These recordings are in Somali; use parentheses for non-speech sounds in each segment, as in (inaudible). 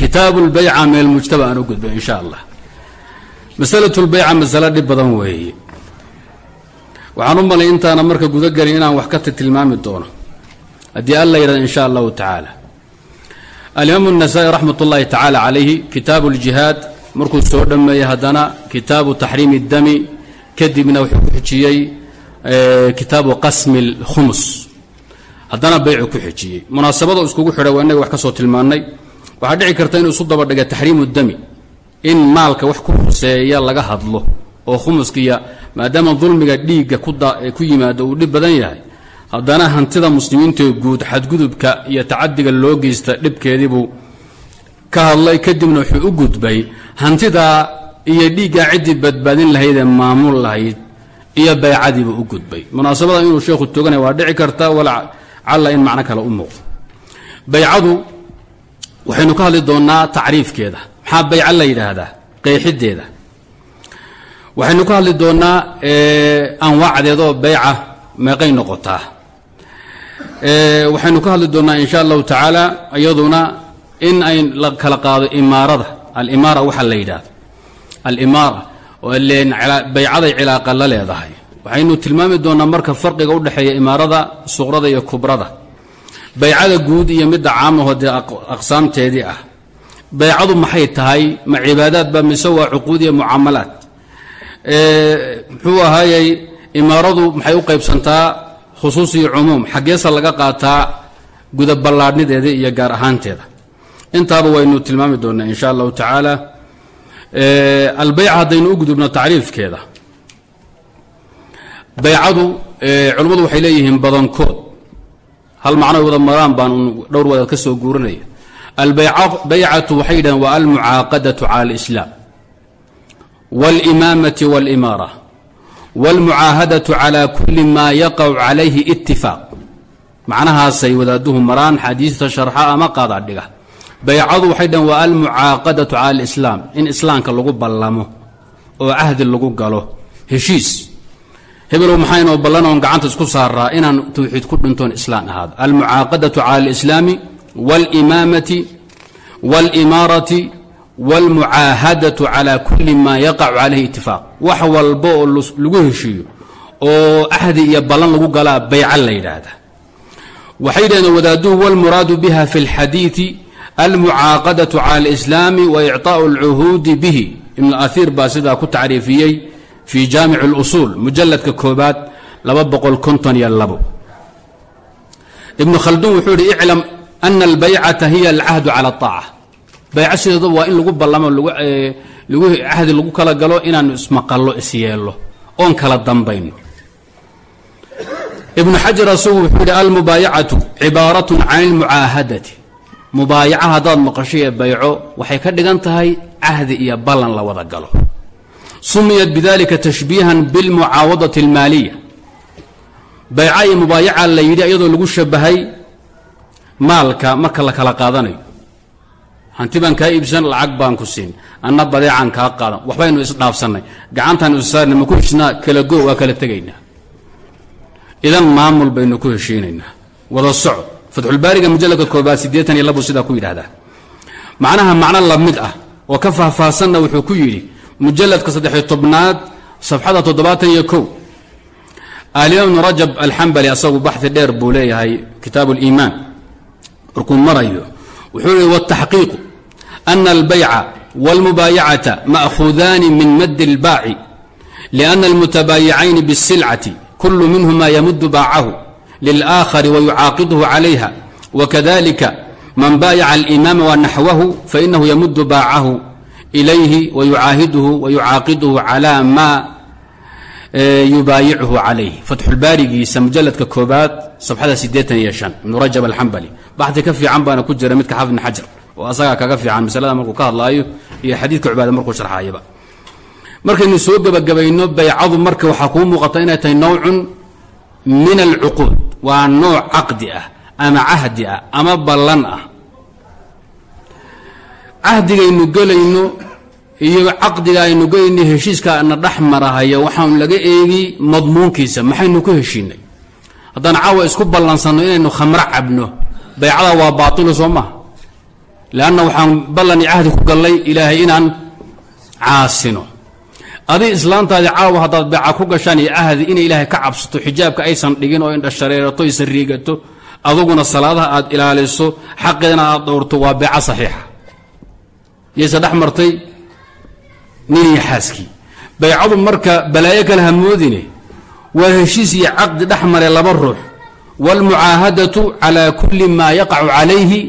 kitaabu lbayca min almujtaba aan u gudbay in sha allah masalatu lbayca masalo dhib badan weeye waxaan u malay intaana marka gudagelin inaan wax ka tilmaami doono haddii alla yidhahdo in sha allahu tacaala alimaamu الnasaa-i raxmat ullahi tacaala calayhi kitaabu اljihaad markuu soo dhammeeyey haddana kitaabu taxriimi اdami kadibna wuxuu ku xijiyey kitaabu qasmi اlkhumus haddana baycu ku xijiyey munaasabada iskugu xidhay waa innaga wax ka soo tilmaannay waxaa dhici karta inuu isu daba dhiga taxriimu dami in maalka wax ku huseeya laga hadlo oo khumuskiiya maadaama dulmiga dhiigga ku yimaado uu dhib badan yahay. Haddana hantida muslimiintae guud xadgudubka iyo tacadiga loo geysta dhibkeediibuu ka hadlay kadibna wuxuu u gudbay hantidaa iyo dhiiggaa ciddii badbaadin lahayd ee maamul lahayd iyo baycadiibuu u gudbay. Munaasabada inuu sheekhu toganaya waa dhici karta walacalla in macno kale u muuqdo. Baycadu waxaynu ka hadli doonnaa tacriifkeeda. Maxaa bayca la yidhaahdaa? Qeexideeda waxaynu ka hadli doonnaa anwaacdeeda oo bayca meeqay noqotaa. Waxaynu ka hadli doonnaa in sha allahu tacaala iyaduna in ay la kala qaado imaarada. Alimaara waxaa la yidhaahdo. Alimaara baycaday cilaaqa la leedahay. Waxaynu tilmaami doonnaa marka farqiga u dhexeeya imaarada suqrada iyo kubrada baycada guud iyo midda caamahoo dee aqsaamteedii ah. Baycadu maxay tahay? Ma cibaadaad ba mise waa cuquud iyo mucaamalaad? Muxuu ahaayey imaaradu maxay u qaybsantaa khusuus iyo cumuum xaggeesa laga qaataa guda ballaadhnideeda iyo gaar ahaanteeda. Intaaba waynu tilmaami doonaa in sha allahu tacaala. Albeyca haddaynu u gudubno tacriifkeeda. Baycadu culimmadu waxay leeyihiin badankood hal macno wada maraan baan dhowr wadaad ka soo guurinaya albaycatu waxay yidhahdeen waa almucaaqadatu cala alislaam wاlimaamati wاlimaara wاlmucaahadatu cala kuli ma yaqacu calayhi itifaaq macnahaasay wadaaduhu maraan xadiista sharxa ama qaada dhiga baycadu waxay dhaheen waa almucaaqadatu cala alislaam in islaamka lagu ballamo oo cahdi lagu galo heshiis hebelow maxaynoo ballan oon gacanta isku saaraa inaan tawxiid ku dhintoon islaan ahaado almucaaqadatu cala alislaami wاlimaamati wاlimaarati wاlmucaahadatu cala kuli ma yaqacu calayhi itifaaq wax walba oo lagu heshiiyo oo ahdi iyo ballan lagu galaa bayca la yidhaahda waxay yidhahdeen wadaaduhu wاlmuraadu biha fi اlxadiiثi almucaaqadaةu cala اlislaami wa icطaaءu اlcuhuudi bihi ibn ahiir baa sidaa ku tacriifiyey fi jaamic اlusuul mujaladka koobaad laba boqol konton iyo labo ibnu khaldun wuxuu yihi iclam ana albaycata hiya alcahdu cala اطaaca bayco sideedu waa in lagu ballamo lagu cahdi lagu kala galo inaanu ismaqallo isyeello oon kala dambayno ibnu xajar asagu wuxuu yidhi almubaayacatu cibaaratun can ilmucaahadati mubaayaca haddaad maqasho ee bayco waxay ka dhigan tahay cahdi iyo ballan la wada galo sumiyat bidalika tashbiihan bilmucaawadati almaaliya. Bayca iyo mubaayaca la yidhi iyadoo lagu shabahay maalka marka la kala qaadanayo. Hanti baan kaa iibsan lacag baan ku siin. Anna badeecaan kaa qaadan. Waxbaynu isdhaafsannay gacantaanu issaarnay ma ku heshnaa? Kala go waa kala tegaynaa. Idan maamul baynu ku heshiinaynaa. Wada socod fatxulbaariga mujalladka koobaad siddeetan iyo labu sidaa ku la mid ah oo ka faahfaahsanna wuxuu ku mujalladka saddexiyo tobnaad safxada toddobaatan iyo kow alimaam ibnu rajab alxambali asagu baxi dheer buu leeyahay kitaabu liimaan markuu marayo wuxuu yihi wاtaxqiiqu ana albayca wاlmubaayacata ma'khudaani min madi اlbaaci liأna almutabaayicayn bالsilcati kulu minhuma yamudu baacahu lilآakhari wayucaaqiduhu calayha wakadalika man baayaca alimaama wanaxwahu fainahu yamudu baacahu ilayhi wayucaahiduhu wayucaaqiduhu calى ma yubaayichu calayh fatxulbaarigiisa mujaladka koobaad sabxada sideetan iyo shan ibnu rajab alxambali baxdi ka fiican baana ku jira midka xafid ibn xajar oo asagaa kaga fiican masalada markuu ka hadlaayo iyo xadiidka cubaada markuu sharxaayaba markaynu soo gebagabayno baycadu marka waxaa kuu muuqata inay tahay nowcun min alcuquud waa nooc caqdi ah ama cahdi ah ama ballan ah cahdigaynu gelayno iyo caqdiga aynu gelayno heshiiska na dhex marahaya waxaanu laga eegi madmuunkiisa. Maxaynu ku heshiinay? Haddaan caawa isku ballansanno inaynu khamro cabno. Baycada waa baailu soo maha leanna waxaan ballan iyo cahdi ku gallay ilaahay inaan caasino. Adi islaantaadi caawa haddaad beeca ku gashaan iyo cahdi inay ilaahay ka cabsato xijaabka aysan dhigin oo indhashareerato aysan riigato aduguna salaadaha aad ilaaliso xaqeedana aad dhowrto waa beeco saxiixa. Yayse dhex martay nin iyo xaaskii baycadu marka balaayo kale hamoodine waa heshiis iyo caqdi dhex mare laba ruux. Wاlmucaahadatu calى kuli ma yaqacu calayhi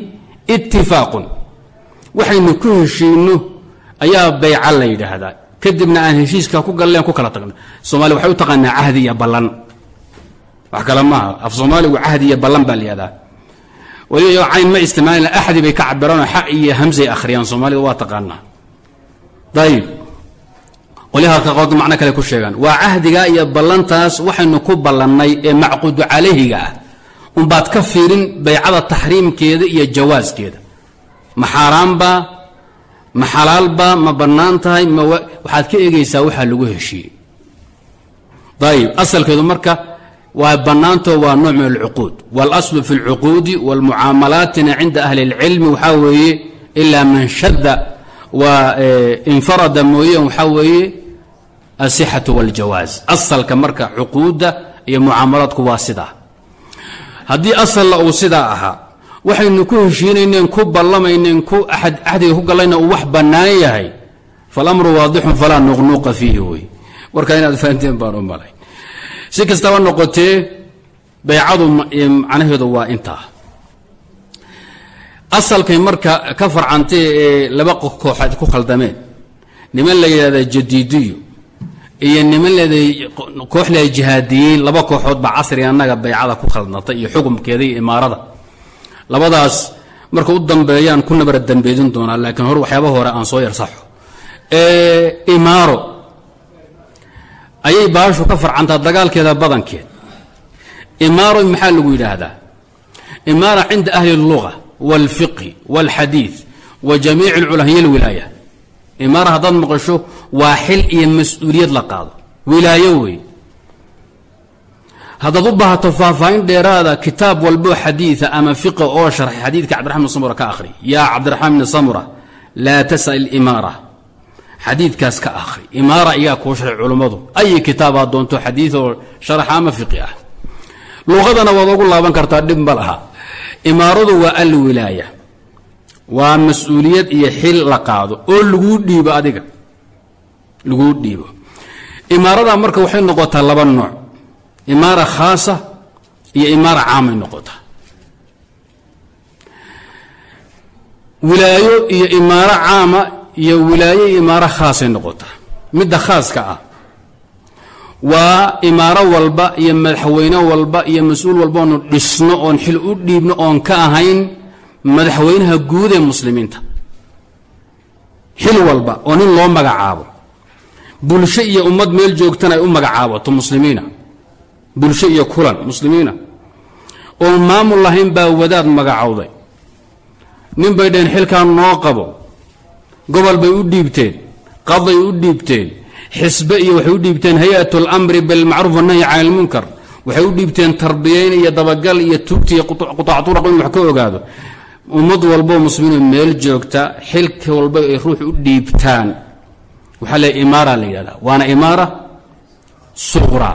itifaaqun waxaynu ku heshiinno ayaa bayca la yidhaahdaa. Kadibna aan heshiiska ku galleen ku kala tagno somalia waxay u taqaanaa cahdi iyo ballan. Wax kale maaha. Af soomaaligu cahdi iyo ballan baa la yihahdaa waliba cayn ma isticmaalin axdi bay ka cabiraanoo xa iyo hamsay akhriyaan. Soomaalida waa taqaanaa. Ayib qolyaha halkaqood macno kale ku sheegaan. Waa cahdiga iyo ballantaas waxaynu ku ballannay ee macqudu calayhiga ah. Unbaad ka fiirin baycada taxriimkeeda iyo jawaaskeeda. Ma xaaraanbaa ma xalaalbaa ma bannaan tahay waxaad ka eegaysaa waxaa lagu heshiiyey. Ayib asalkeedu marka waa bannaantoo waa nooc min alcuquud. Waalaslu fi lcuquudi walmucaamalaatina cinda ahli اlcilmi waxaa weeye ilaa man shadda waa infarada mooyeen waxaa weeye asixatu wاljawaaz asalka marka cuquudda iyo mucaamalaadku waa sidaa haddii asalla uu sidaa ahaa waxaynu ku heshiinayneen ku ballamayneen ku axdiga ku gallayna uu wax bannaan yahay falamru waadixun falaa nuqnuuqa fiihi wey. Warkaa inaad fahanteen baan u malay. Si kastaba noqotee baycadu macnaheedu waa intaa. Asalkay marka ka farcantay ee laba kooxaad ku khaldameen niman la yidhahda jadiidiyo iyo niman leeda koox leeda jihaadiyiin laba kooxood baa casriga annaga baycada ku khaldantay iyo xukumkeeda iyo imaarada labadaas marka u dambeeyaan ku nabara dambeedin doonaa laakiin hor waxyaaba hore aan soo yarsaxo imaaro ayay baashu ka farcantaa dagaalkeeda badankeed imaaro maxaa lagu yidhaahdaa imaara cinda ahli اlluga wاlfiqhi wاlxadiid wa jamiic اlculamaa hiy اlwilaaya imaara haddaad maqasho waa xil iyo mas'uuliyad la qaado. Wilaayo wey haddaad u baahato faahfaahin dheeraada kitaab walbo xadiida ama fiqa oo sharxay xadiidka cabdiraxman bn samura ka akhri. Yaa cabdiraxmaan samura laa tasal imaara. Xadiidkaas ka akhri. Imaara iyaa kuu sharxay culummadu ay kitaabaad doonto xadiid oo sharaxa ama fiqi ah. Luqadana waad ugu laaban kartaa dhib ma imaaradu waa alwilaaya waa mas'uuliyad iyo xil la qaado oo laguu dhiibo adiga. Laguu dhiibo. Imaarada marka waxay noqotaa laba nooc. Imaara khaasa iyo imaara caamay noqotaa. Wilaayo iyo imaaro caama iyo wilaayo iyo imaaro khaasay noqotaa. Midda khaaska ah waa imaaro walba iyo madaxweyne walba iyo mas'uul walba oonu dhisno oon xil u dhiibno oon ka ahayn madaxweynaha guud ee muslimiinta xil walba oo nin loo magacaabo bulsho iyo ummad meel joogtana ay u magacaabato muslimiina bulsho iyo kulan muslimiina oon maamul lahayn baa wadaad magacowday nin bay dhaheen xilkan noo qabo gobol bay u dhiibteen qaday u dhiibteen xisbe iyo waxay u dhiibteen hay'at اlamri bilmacruuf wanahyi can ilmunkar waxay u dhiibteen tarbiyayn iyo dabagal iyo tugti iyo quطac turaq in wax ka ogaado ummad walboo muslimiin meel joogta xilka walba ay ruux u dhiibtaan. Waxaa le imaara la yidhahdaa. Waana imaara? Suqra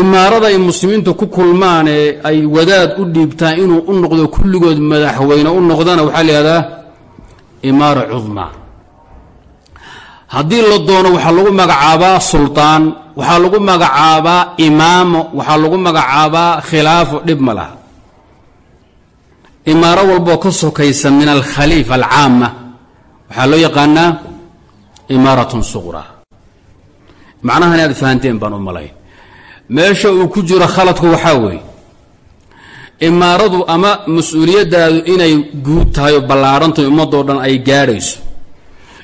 imaarada ay muslimiintu ku kulmaan ee ay wadaad u dhiibtaan inuu u noqdo kulligood madaxweyne u noqdana waxaa la yihahdaa imaara cudma. Haddii la doono waxaa lagu magacaabaa sulطaan waxaa lagu magacaabaa imaamo waxaa lagu magacaabaa khilaafo dhib ma laha imaaro walboo ka sokaysa min alkhaliifa alcaama waxaa loo yaqaanaa imaaratun suqra macnahan inaad fahanteen baan u malayn meesha uu ku jiro khaladku waxaa weeye imaaradu ama mas'uuliyaddaadu inay guud tahay oo ballaadhantahay ummadoo dhan ay gaadhayso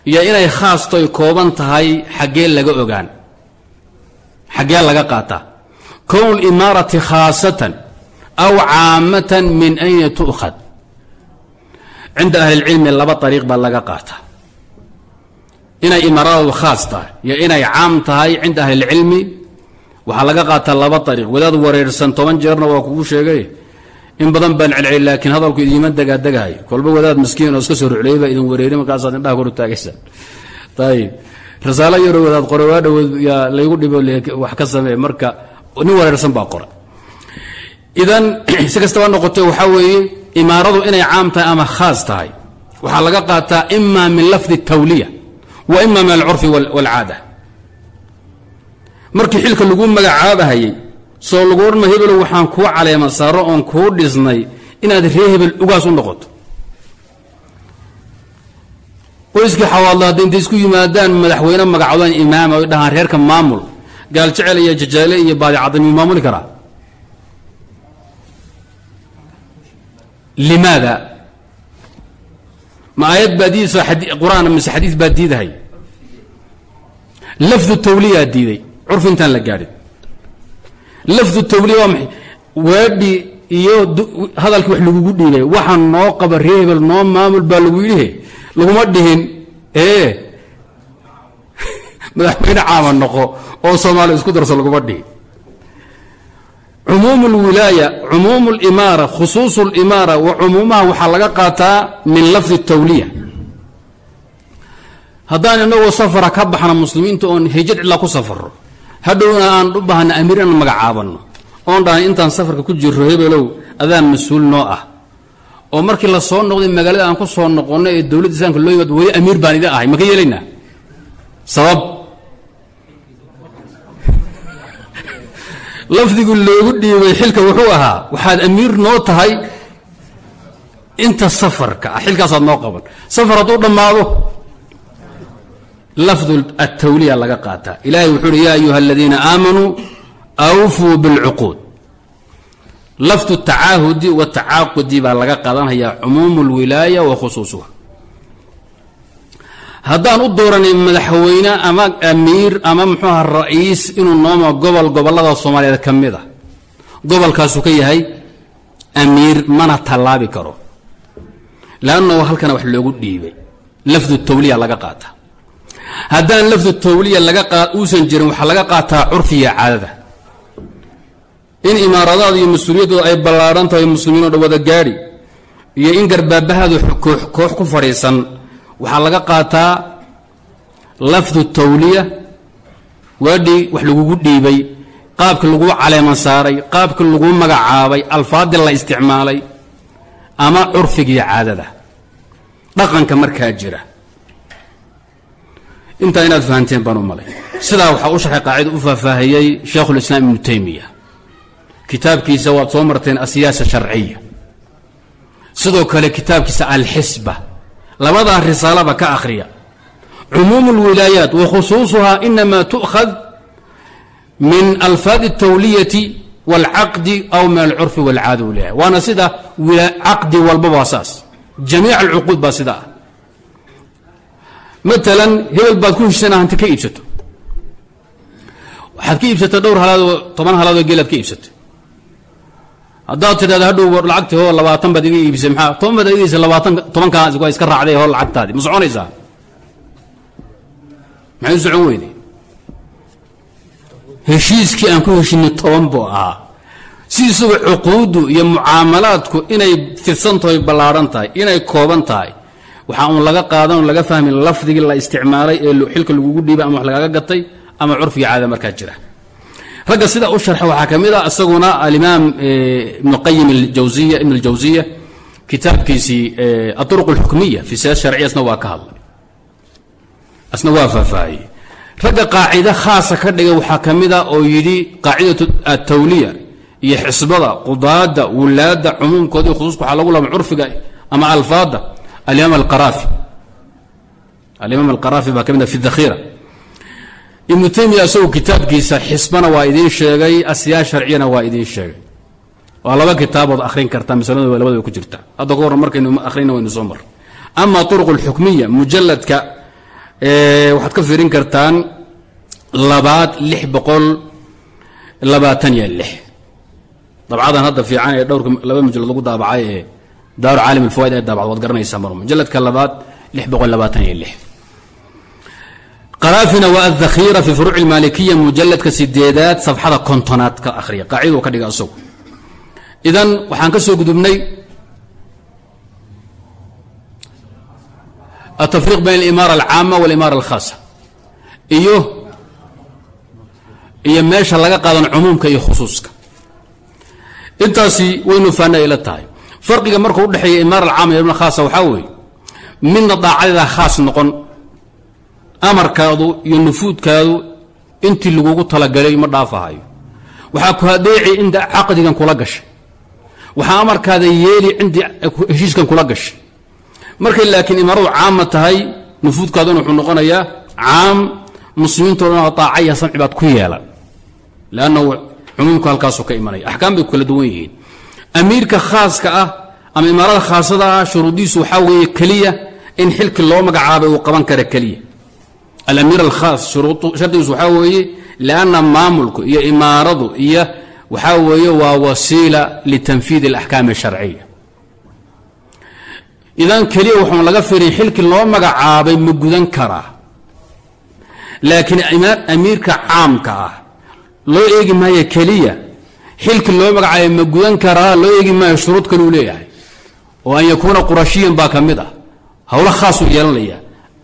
iyo inay khaastoy kooban tahay xaggee laga ogaan xaggee laga qaataa kown limaarati khaasatan aw caamatan min ayna tu'khad cinda ahli lcilmi laba ariiq baa laga qaataa inay imaaradaadu khaas tahay iyo inay caam tahay cinda ahli lcilmi waxaa laga qaataa laba ariiq wadaad wareersan toban jeerna waa kugu sheegay in badan baan celceli laakiin hadalku idiima degaadeghay kolba wadaad miskiin oo iska soo rucleeyay baa idin wareeri markaasaad indhaha kor u taagaysaan ayib risaalo yaroo wadaad qore waa dhawood yaa ka samee wareersan baa idan (clears throat) si kastaba noqoto waxaa weeye imaaradu inay caam tahay ama khaas tahay. Waxaa laga qaataa ima min lafdi tawliya wa ima min alcurfi waalcaada markii xilka lagu magacaabahayey soo lagu odhanma hebelow waxaan kuu caleema saaro oon kuu dhisnay inaad ree hebel ugaas u noqoto. Qoyskii xawaadla hadday intay isku yimaadaan madaxweyne magacodaan imaama oy dhahaan reerka maamul. Gaal jecel iyo jajaale iyo baadicadda miyuu maamuli karaa limaada ma aayad baa diidaysa qur'aan mise xadiis baa diidahay lafdu tawliyaa diiday curfi intaan la gaadhin lafdu tawliya waa maxay weedhi iyo hadalkii wax lagugu dhiibay waxaan noo qaba ree hebel noo maamul baa lagu yidhihe laguma dhihin ee madaxweyne caama noqo oo soomaaliya isku darso laguma dhihin cumuum اlwilaaya cumuum اlimaara khusuus اlimaara wa cumuumaha waxaa laga qaataa min lafdi tawliya haddaan inagoo safara ka baxna muslimiinta oon hejad cidlaa ku safaro hadhowna aan u baahna amiir inaan magacaabano oon dhahan intaan safarka ku jiro hebelow adaa mas-uul noo ah oo markii la soo noqday magaalada aan ku soo noqonno ee dowladda islaamka loo yimaado weli amiir baan idin ahay ma ka yeelaynaa sabab Lafdigu loogu dhiibay xilka wuxuu ahaa waxaad amiir noo tahay inta safarka ah. Xilkaasaad noo qaban. Safar hadduu dhammaado lafdu atawliya laga qaataa ilahay wuxuu uhi ya ayuha aladiina aamanuu awfuu bilcuquud. Lafdu tacaahudi watacaaqudi baa laga qaadanhayaa cumuum اlwilaaya wa khusuusuha haddaan u dooranay madaxweyne ama amiir ama muxuu aha ra'iis inuu nooma gobol gobollada soomaaliyeed ka mid a gobolkaasuu ka yahay amiir mana tallaabi karo. Leannahu halkana wax loogu dhiibay. Lafdu tawliya laga qaata. Haddaan lafdu tawliya laga uusan jirin waxaa laga qaataa curfiya caadada. In imaaradaada iyo mas'uuliyadooda ay ballaadhan tahay muslimiinoo dhan wada gaadhi iyo in garbaabahaadu koox ku fadhiisan waxaa laga qaataa lafdu tawliya waadhii wax lagugu dhiibay qaabkii laguu caleema saaray qaabkii laguu magacaabay alfaadii la isticmaalay ama curfigiiyo caadada. Dhaqanka markaa jira. Intaa inaad fahanteen baan u sidaa waxaa u sharxay qaacida u faahfaahiyey shaekhulislaam ibnu taymiya. Kitaabkiisa waad soo marteen asiyaasa sharciya. Sidoo kale kitaabkiisa alxisba labadaa risaalaba ka akhriya cumuum اlwilaayaat wa khusuusuhaa inama tu'khad min alfaad الtawliyati wاlcaqdi aw min alcurfi wاlcaada u leeyahay waana sida caqdi walba waa saas jamiic alcuquud baa sida ah maalan hebel baad ku heshana hanti ka iibsato waxaad ka iibsatay dhowr halaadoo toban halaadoo geelaad ka iibsatay haddaad tidhahda hadhow lacagti hoo labaatan baad iga iibisay. Maxaa? Toban baad iibisay labaatan tobankaas waa iska raacday hoo lacagtaadi. Ma soconaysaa? Maxay u socon weyday heshiiskii aan ku heshinay toban buu ahaa. Si isagu cuquuddu iyo mucaamalaadku inay fidsan tahay ballaadhan tahay inay kooban tahay waxaa uun laga qaadan laga fahmi lafdigii la isticmaalay ee xilka lagugu dhiibay ama wax lagaaga gatay ama curfiga caada markaa jira ragga sida u sharxa waxaa ka mid a isaguna alimaam ibnu qayim ibn aljawsiya kitaabkiisii aطuruq اlxukmiya fi siyaasa sharciya asna waa ka hadlay. Asna waa faahfaahiyey ragga qaacide khaasa ka dhigay waxaa ka mid a oo yidhi qaacidatu atawliya iyo xisbada qudaada wulaada cumuumkooda khusuuska waxaa lagu lama curfiga ama alfaada alimaam alqaraafi alimaam alqaraafi baa ka mid a fi dakhira ibnu taymiya isagoo kitaabkiisa xisbana waa idiin sheegay asyaa sharciyana waa idiin sheegay. Waa laba kitaabood akhrin kartaa masaladu labada way ku jirta. Hadda ka markaynu akhrina waynu soo mar. Ama turuq alxukmiya mujalladka waxaad ka fiirin kartaan labaad lix boqol labaatan iyo lix. Dabcadan hadda fiican ee dhowrka laba mujallad lagu daabacay ee daaru caalim alfawaid ee daabacda waad garanaysaa mar mujalladka labaad lix boqol labaatan iyo lix qaraafina waa adakhiira fi furuuci اlmaalikiya mujaladka sideedaad safxada kontonaad ka akhriya qaaciduu ka dhiga isagu. Idan waxaan ka soo gudubnay altafriiq bayn alimaara alcaama walimaara alkhaasa iyo iyo meesha laga qaadan cumuumka iyo khusuuska. Intaasi waynu faana ila tahay. Farqiga markuu udhexeeya imaara alcaama iyo khaasa waxaa weeye midna daacadeeda khaas noqon amarkaadu iyo nufuudkaadu intii lagugu talagalay ma dhaafahayo waxaa ku hadeeci inta caqdigan kula gashay. Waxaa amarkaada yeeli cindii heshiiskan kula gashay. Markay laakiin imaaradu caama tahay nufuudkaaduna wuxuu noqonayaa caam muslimiintoo dhan aaca iyo samci ku yeelan. Lannahu cumuumku halkaasuu ka imanaya. Axkaam bay kala duwan yihiin. Amiirka khaaska ah ama imaarada khaasada ah shuruudiisu waxaa weeye keliya in xilki loo magacaabay uu qaban kara keliya alamiir alkhaas shardigiisu waxaa weeye lianna maamulku iyo imaaradu iyo waxaa weeye waa wasiila litanfiid alaxkaam asharciya idan keliya waxuun laga firin xilki loo magacaabay ma gudan karaa laakiin amiirka caamka ah loo eegi maayo keliya xilki loo magacaabay ma gudan karaa loo eegi maayo shuruud kaluu leeyahay oo an yakuuna qurashiyan baa ka mid ah howlo khaasuu yeelanaya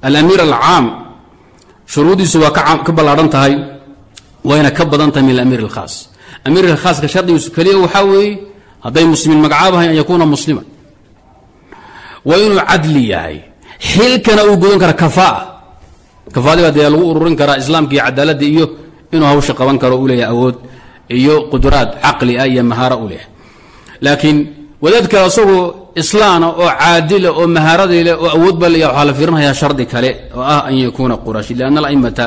alamiir alcaam shuruuddiisu waa ka ballaadhan tahay wayna ka badan tahay min alamiir alkhaas. Amiir alkhaaska shardigiisu keliya waxaa weeye hadday muslimiin magacaabahayn an yakuuna musliman. Waa inuu cadli yahay xilkana uu gudan kara kafaa. Kafaadii baa dee lagu ururin karaa islaamka iyo cadaaladda iyo inuu hawsha qaban karo u leeyahay awood iyo qudraad caqli ah iyo mahaaro u leeyahay. Laakiin wadaadka asagoo islaana oo caadila oo mahaaradii leh oo awood ba leeya waxaa la fiirinayaa shardi kale oo ah an yakuuna qurayshi lianna alaimata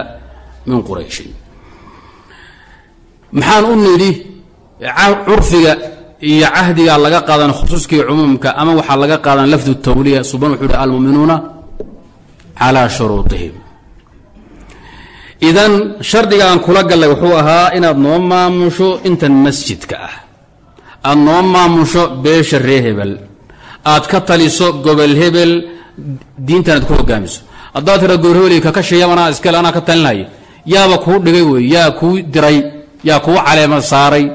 min qurayshin. Maxaan u nidhi curfiga iyo cahdiga laga qaadan khusuuskii cumuumka ama waxaa laga qaadan lafdu tawliya suban wuxuu hi almuminuuna calaa shuruudihim idan shardigaan kula gallay wuxuu ahaa inaad noo maamusho intan masjidka ah aad noo maamusho beesha ree hebel. Aad ka taliso gobol hebel diintan aad ku hogaamiso. Haddaad tira gobol hebel kakasheeya anaa iskale anaa ka talinaya yaaba kuu dhigay wey yaa kuu diray yaa kuu caleema saaray.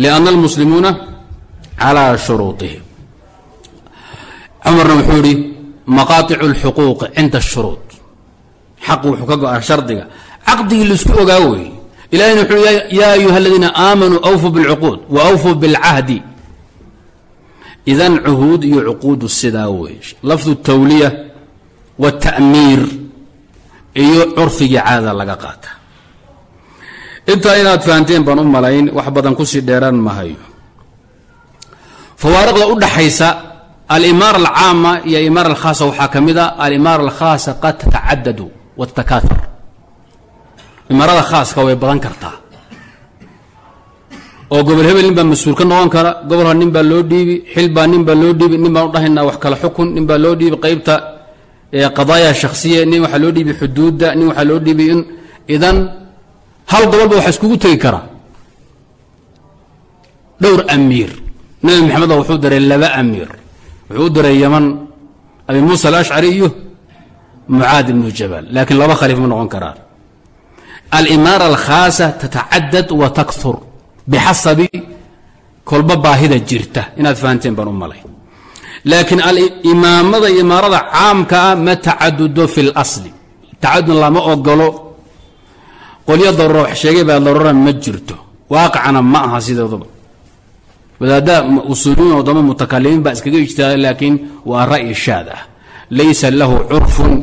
Lianna almuslimuuna calaa shuruuihim cumarna wuxuu yidhi maqaaicu اlxuquuqi cinda ashuruud xaq wuxuu ka go'aa shardiga. Caqdigii la isku ogaa wey ilahina wuxuu yaa ayuha aladiina aamanuu awfuu bilcuquud wa awfuu bilcahdi. Idan cuhuud iyo cuquudu sidaa weeye lafdu tawliya wata'miir iyo curfigii caadada laga qaata. Intaa inaad fahanteen baan u malayn wax badan ku sii dheeraan mahayo fawaariqda u dhaxaysa alimaara alcaama iyo alimaara alkhaasa waxaa ka mid a alimaara alkhaasa qad tatacadadu watakaaar imaarada khaaska way badan kartaa. Oo gobol hebel nin baa mas'uul ka noqon kara gobolka nin baa loo dhiibi xil baa nin baa loo dhiibi nin baan u dhahaynaa wax kala xukun nin baa loo dhiibi qaybta qadaaya shakhsiya nin waxaa loo dhiibi xuduudda nin waxaa loo dhiibi in idan hal gobolba waxa iskugu tegi kara. Dhowr amiir. Nabi maxamed wuxuu diray laba amiir. Wuxuu u diray yaman abi muusa alashcari iyo mucaad ibnu jabal. Laakiin laba khaliif ma noqon karaan alimaara alkhaasa tatacadad wa taktur bixasabi kolba baahida jirta inaad fahanteen baan u malay laakiin alimaamada imaarada caamka ah ma tacadudo fi اlasli tacadud lama ogolo qolyo daruuro wax sheegay baa daruura ma jirto waaqicana ma aha sideeduba wadaadda usuuliyiin oo dama mutakalimiin baa iskaga ijtihaaday laakiin waa ra'yi shaad ah laysa lahu curfun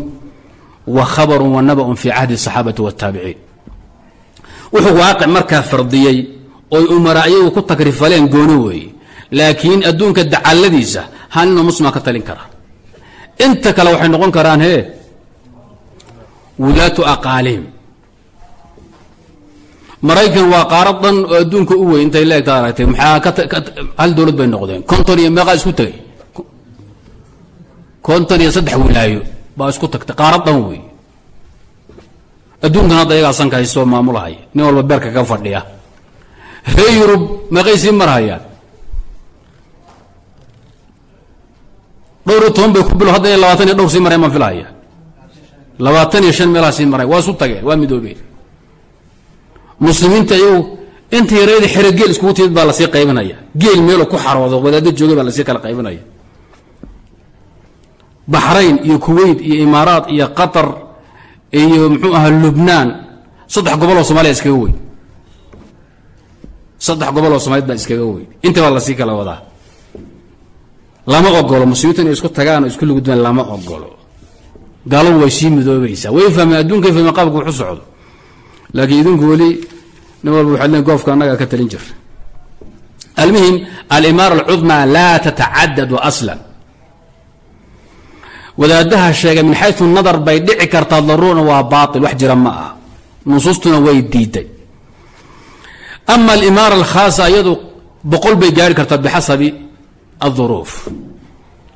wa khabarun wa naba'un fi cahdi الصaxaabati wالtaabiciin wuxuu waaqic markaa fardiyey oy umara ayagu ku takrifaleen gooni weeye laakiin adduunka dacalladiisa hal ninoo muslima ka talin kara inta kale waxay noqon karaan hee wulaatu aqaaliim. Maraykan waa qaarad dhan oo adduunka u weyn intay leegta aragtay maxaa hal dowlad bay noqdeen? Konton iyo meeqaa isku tegay konton iyo saddex wilaayo baa isku tagtay qaarad dhan wey adduunkan hadda iyagaa sanka haystoo maamulahaya nin walba beerka ka fadhiya. Ree yurub meeqay sii marhayaan dhowr iyo toban bay ku bilo hadda labaatan iyo dhowr sii marayan baan filahaya labaatan iyo shan meelaha sii maray waa isu tageen waa midoobeen. Muslimiinta iyagu inta yarayda xero geel iskugu timid baa la sii qaybinaya. Geel meelo ku xaroodo wadaaddo joogay baa la sii kala qaybinaya. Baxrayn iyo kuweyt iyo imaaraat iyo qatar iyo muxuu ahaa lubnaan. Saddex gobol oo somaaliya iskaga weyn. Saddex gobol oo soomaaliyed baa iskaga weyn. Inta baa la sii kala wadaa. Lama ogolo muslimiintu inay isku tagaan oo isku lugudbaan lama ogolo gaaladu way sii midoobaysaa way fahmeen addunkay fahmeen qaabka wuxu socdo. Laakiin idinku weli nin walba waxaad leen goofka annagaa ka talin jira almuhim alimaara alcudmaa laa tatacadadu aslan wadaadaha sheegay min xayu nadar bay dhici kartaa daruurna waa baail wax jira ma aha. Nusuustuna way diiday. Ama alimaara alkhaasa iyadu boqol bay gaari kartaa bixasabi aلظuruuf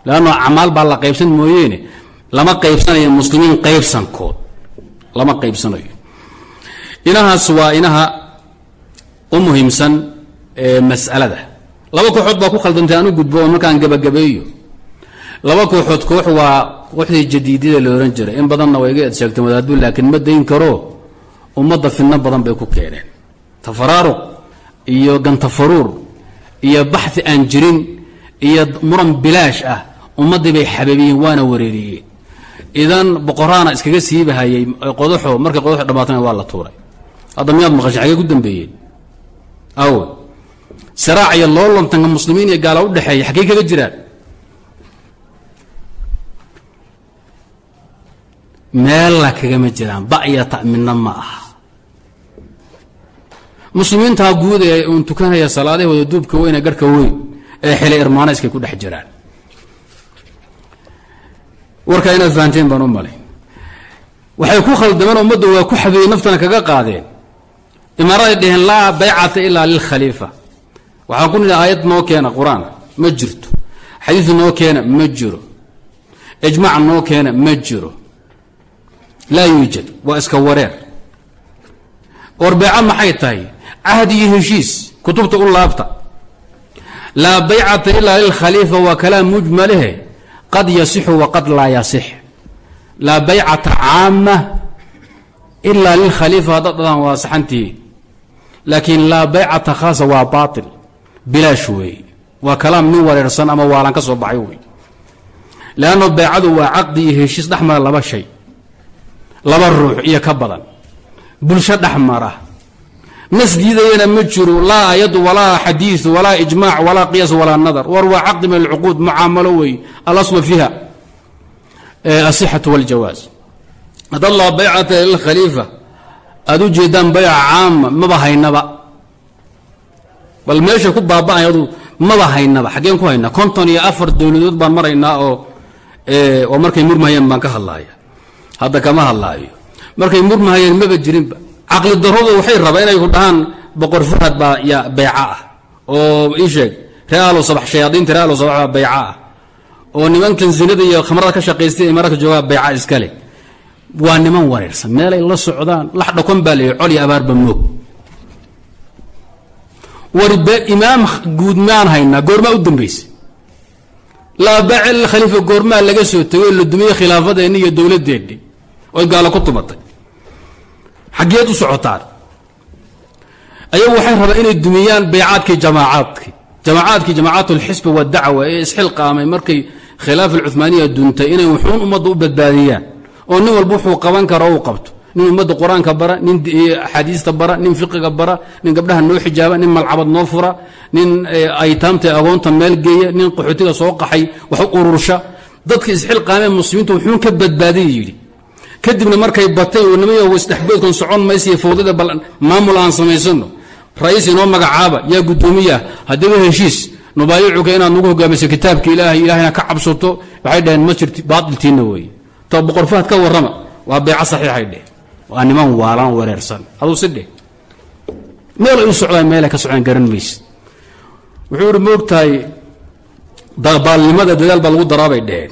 lanno acmaal baa la qaybsan mooyeene lama qaybsanayo muslimiin qaybsankood lama qaybsanayo. Inahaas waa inaha u muhiimsan mas'alada. Laba kooxood baa ku khaldantay anu gudbo markaan gebagabeeyo laba kooxood koox waa kooxdii jadiidida la ohan jiray. In badanna waa iga laakiin ma dayn karo. Ummadda fidno badan bay ku keeneen. Tafaraaruq iyo gantafaruur iyo baxi aan jirin iyo muran bilaash ah ummaddii bay xabeebiyeen waana wareeriyeen. Idan boqoraana iskaga siibahayay qodaxo markay qodaxo dhamaatana waa la tuuray. Hadda miyaad maqashay xagee ku dambeeyeen awe siraac iyo loolontanka muslimiin iyo gaala udhexeeya xaggey kaga jiraan meella kagama jiraan ba'ya ta'minna ma aha. Muslimiintaa guud ee uun tukanaya salaadaha wada duubka weyn ee garhka weyn ee xili irmaanayskay ku dhex jiraan. Warkaa inaad fahanteen baan u malay. Waxay ku khaldameen ummadda waa ku xabeeyey naftana kaga qaadeen. Imaaraday dheheen laa baycata ilaa lilkhaliifa waxaan ku nidhi aayad noo keena qur'aan ma jirto. Xadiis noo keena ma jiro. Ijmaac noo keena ma jiro laa yuujad waa iska wareer. war beeco maxay tahay cahd iyo heshiis kutubta u laabta. laa baycata ilaa lilkhaliifa waa kalaam mujmalehe qad yasixu waqad laa yasix laa baycata caama ilaa lilkhaliifa haddaad dhadaan waa saxantihi laakiin laa baycata khaasa waa baatil bilaash weeye waa kalaam nin wareersan ama waalan ka soo baxay wey leanno baycadu waa caqdi iyo heshiis dhex mara laba shay laba ruux iyo ka badan. Bulsho dhex mara. Nas diidayana ma jiro laa ayadu walaa xadiiu walaa ijmaac walaa qiyaas walaa nadar. War waa caqdi min alcuquud mucaamalo wey alaslu fiiha asixatu waljawaaz. Haddaad laa baycata lilkhaliifa aada u jeedaan bayca caama maba haynaba bal meesha ku baaba'ay maba haynaba xaggeen ku haynaa konton iyo afar dowladood baan maraynaa oo oo markay murmahayeen baan ka hadlaaya hadda kama hadlaayo. Markay murmahayeen maba jirinba caqli darradu waxay rabaa inay ku dhahaan boqor fahad baa ya bayca ah. Oo ii sheeg reaalo sabax shayaadiinta reaalo sabax baa bayca ah. Oo nimankan zinada iyo khamrada ka shaqaystay imaaraadka joogaa bayca iskale waa niman wareersan meelay la socdaan lax dhakon baa leeyahy col iyo abaarba moog. War imaam guud haynaa goormaa u dambaysa laa baaci khaliifa goormaa laga soo tegay la dumiyey khilaafadeenni iyo dowladdeennii oy gaalo ku tumatay. Xaggeed u socotaan. Ayagu waxay rabaan inay dumiyaan baycaadkii jamaacaadkii. Jamaacaadkii jamaacaat alxisbi waddacwa ee isxilqaamay markay khilaaf alcuhmaaniya duntay inay wuxuun ummadda u badbaadiyaan. Oo nin walba wuxuu qaban karo u qabto. Nin ummadda qur'aanka bara nin axaadiista bara nin fiqiga bara nin gabdhaha noo xijaaba nin malcabad noo fura nin aytaamta agoonta meel geeya nin qaxootiga soo qaxay wax urursha dadka isxilqaamee muslimiintu wuxuun ka badbaadiya yidhi kadibna markay batay oo nimay isdhexboodkan socon maysiyo fawdada maamul aan samaysano ra'iis inoo magacaaba yaa guddoomiyaah haddiiba heshiis nubaayicuka inaad nagu hogaamiso kitaabka ilaahay ilaahayna ka cabsato waxay dhaheen ma jirti baatiltiinna weeye to boqor fahad ka warrama waa beeco saxiixay dheh. Waa niman waalan wareersan. Aduu si dheh. Meel ay u socdaan meelay ka socdaan garan mayse wuxuu ihi moogtahay baalnimada dadaal baa lagu daraabay dheheen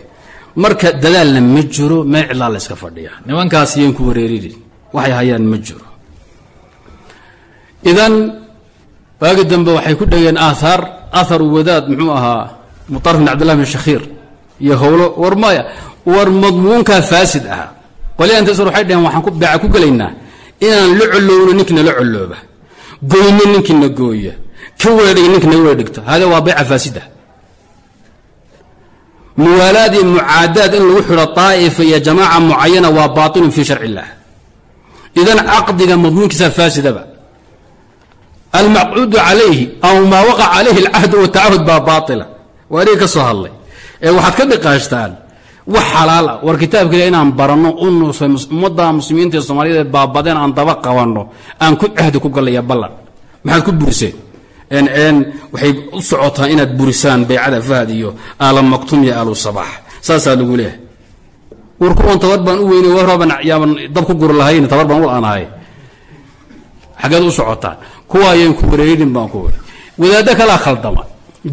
marka dadaalna ma jiro meel cidlaa la yska fadhiya. Nimankaas yeen ku wareerinin waxay hayaan ma jiro. Idan waagi dambe waxay ku dhegeen aaaar aharu wadaad muxuu ahaa mutarif bin cabdillah bin shakhiir iyo howlo war maya. War madmuunkaa faasid ahaa. Qolyaantas waxay dheheen waxaan beeca ku gelaynaa inaan la colowno ninkina la colooba goyne ninkiina gooya. Ka weedhay ninkina weedhigta hada waa bayca faasida muwaalaad iyo mucaadaad in lagu xidho daa'ifa iyo jamaaca mucayana waa baatilun fii sharci illah idan caqdiga madmuunkiisa faasidaba. Almaqcuudu calayhi aw maa waqaca calayhi alcahdu watacahud baa baaila waa aniga ka soo hadlay. Ee waxaad ka dhiqaashtaan wax xalaal ah. War kitaabka ila inaan baranno ummadda muslimiinta ee soomaaliyada ee baabadeen aan daba qabanno aan ku cahdi ku gallaya ballan. Maxaad ku buriseen n waxay u socotaa inaad burisaan baycada fahad iyo aala maktum iyo aalu sabaax saasaa lagu leehay war kuwan tabar baan u weynay warooban yaaban dab ku guri lahayn tabar baan u aanahay xaggeed u socotaan. Kuwa ayaan ku wareerin baan ku wari wadaaddo kalaa khaldama.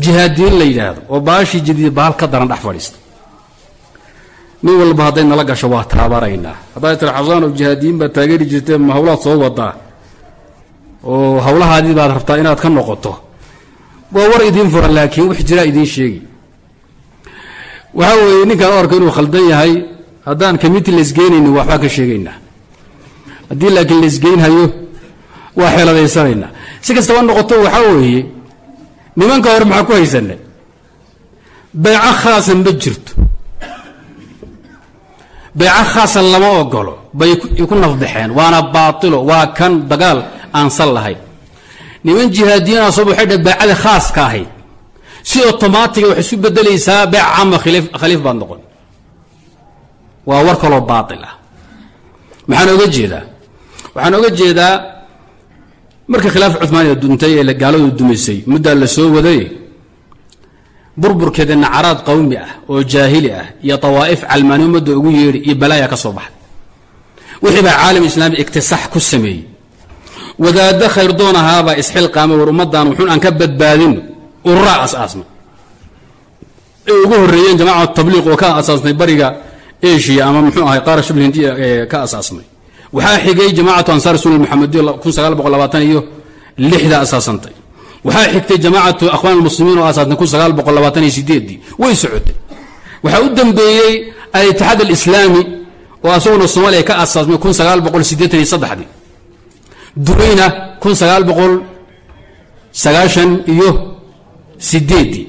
Jihaadiin la yidhaahdo oo baashii jadiid bahal ka daran dhex fadhiista. Nin walba hadday nala gasho waa taabaraynaa. Haddaad tira xabsaan oo jihaadiyiin baad taageeri jirtee ma hawlaad soo wadaa oo hawlahaadii baad rabtaa inaad ka noqoto. Waa war idiin furan laakiin wix jiraa idiin sheegi. Waxaa weeye ninkaan u arko inuu khaldan yahay haddaan committi laisgeynayni waxbaa ka sheegaynaa haddii laakiin laisgeynhayo waa xeeladaysanaynaa. Si kastaba noqoto waxaa weeye nimanka hore maxaa ku haysanay? Bayco khaasan ma jirto. Bayco khaasan lama ogolo bay ku nafbaxeen waana baatilo waa kan dagaal aan sal lahayn niman jihaadiyiin asab waxay dhah baycada khaaska ahayd si otomaatiga waxay isu bedelaysaa bayc caama khaliif baad noqon. Waa war kaloo baatil ah. Maxaan oga jeedaa? Waxaan oga jeedaa markii khilaaf cumaaniya duntay ee gaaladu dumisay muddaa la soo waday burburkeeda nacaraad qawmi ah oo jaahili ah iyo tawaa'if calmaani ummadda ugu yeedhi iyo balaaya ka soo baxay wixii baa caalam islaami iktisaax ku sameeyey wadaaddo khayrdoon ahaabaa isxilqaamay war ummaddan wuxuun aan ka badbaadino ururaa asaasmay ay ugu horreeyeen jamacat tabliiq oo ka asaasnay bariga asia ama muxuu ahay qaara shibl hindiya ka asaasmay waxaa xigay jamaacatu ansaar sunna muxamadiya kun sagaal boqol labaatan iyo lixda asaasantay waxaa xigtay jamaacatu akhwaan almuslimiin oo asaasnay kun sagaal boqol labaatan iyo sideeddii way socotay. Waxaa u dambeeyey alitixaad alislaami oo asaguna soomaaliya ka asaasmay kun sagaal boqol siddeetan iyo saddexdii durayna kun sagaal boqol sagaashan iyo sideeddii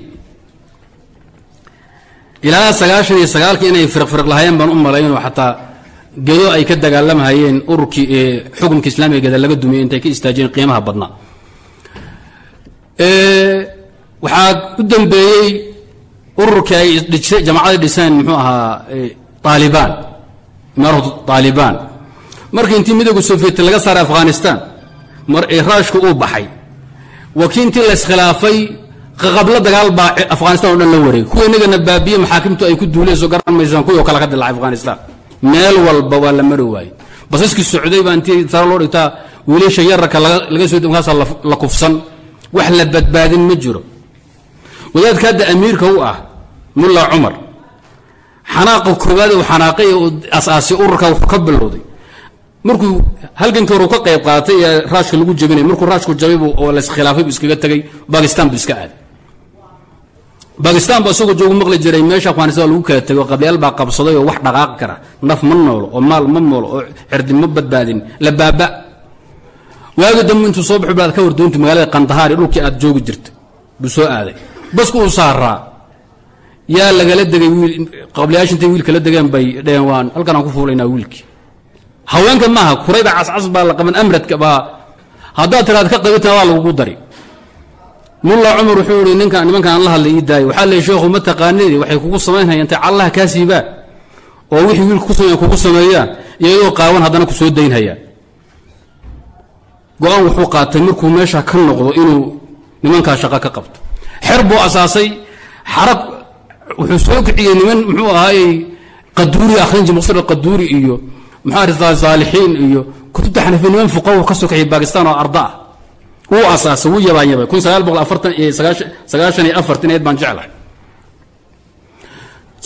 ilaa sagaashan iyo sagaalkii inay firqfirq lahaayeen baan u malaynoo xataa gedo ay ka dagaalamahayeen ururkii ee xukumka islamiga geda laga dumiyey intay ka istaajiyeen qiimaha badnaa. Waxaa u dambeeyey ururkii ay jamacada dhiseen muxuu ahaa aalibaan imaaratu aalibaan markii intii midooga soviet laga saaray afghanistan mar raashka uu baxay. Waa kii intii la iskhilaafay qaqablo dagaal baa afghanistan o dhan la wareegay. Kuwa inagana baabiye maxaakimtu ay ku duulayso garan maysaan kuwii o kale ka dilacay afghanistan. Meel walba waa la mari waayey. Basaskii socday baa intii sare loo dhigtaa wiilasha yararka laga soo markaasa la kufsan. Wax la badbaadin ma jiro. Wadaadka hadda amiirka u ah mulla cumar xanaaqa koowaad uu xanaaqay oo asaasi ururka wuxuu ka bilowday markuu halgankii hore u ka qayb qaatay ee raashka lagu jabinay markuu raashku jabay oo laskhilaafay bu iskaga tegay. Bakistan bu iska aaday. Bakistan ba isagoo joogu maqli jiray. Meesha afghanistan lagu kala tego qabyaal baa qabsaday oo wax dhaqaaqi kara. Naf ma noolo oo maal ma noolo oo xirdi ma badbaadin. La baaba. Waagi dambe intuu soo baxo baad ka wardoonta magaalada kandahaar iyo dhulkii aad joogi jirta buu soo aaday. Basku uu saaraa. Yaa lagala degay wiil qablayaasha intay wiilka la degeen bay dheheen waan halkan aan ku fuulaynaa wiilkii haweenka maaha kurayba cascas baa la qaban amradka baa. Haddaad tiraad ka qabitaan waa lagugu dari. Mulla cumar wuxuu ihi ninkan nimankaan la hadlay ii waxaa leey sheekhu ma taqaanidi waxay kugu samaynhayaan intay callaha kaa oo wixii wiilka ku sameeyan kugu sameeyaan iyagoo qaawan haddana ku soo go'aan wuxuu qaatay markuu meesha ka noqdo inuu nimankaa shaqo ka qabto. Xer buu asaasay xarag wuxuu soo kiciyey niman muxuu ahaayey qaduuri akhrin jir muqsir qaduuri iyo muxuu saalixiin iyo kutubta xanafi niman fuqahu ka soo kiciyey bakistan oo arda ah wuu asaasay wuu yabaanyabay kun sagaal boqol afartan iyo sagaashan iyo afartan eed baan jeclahay.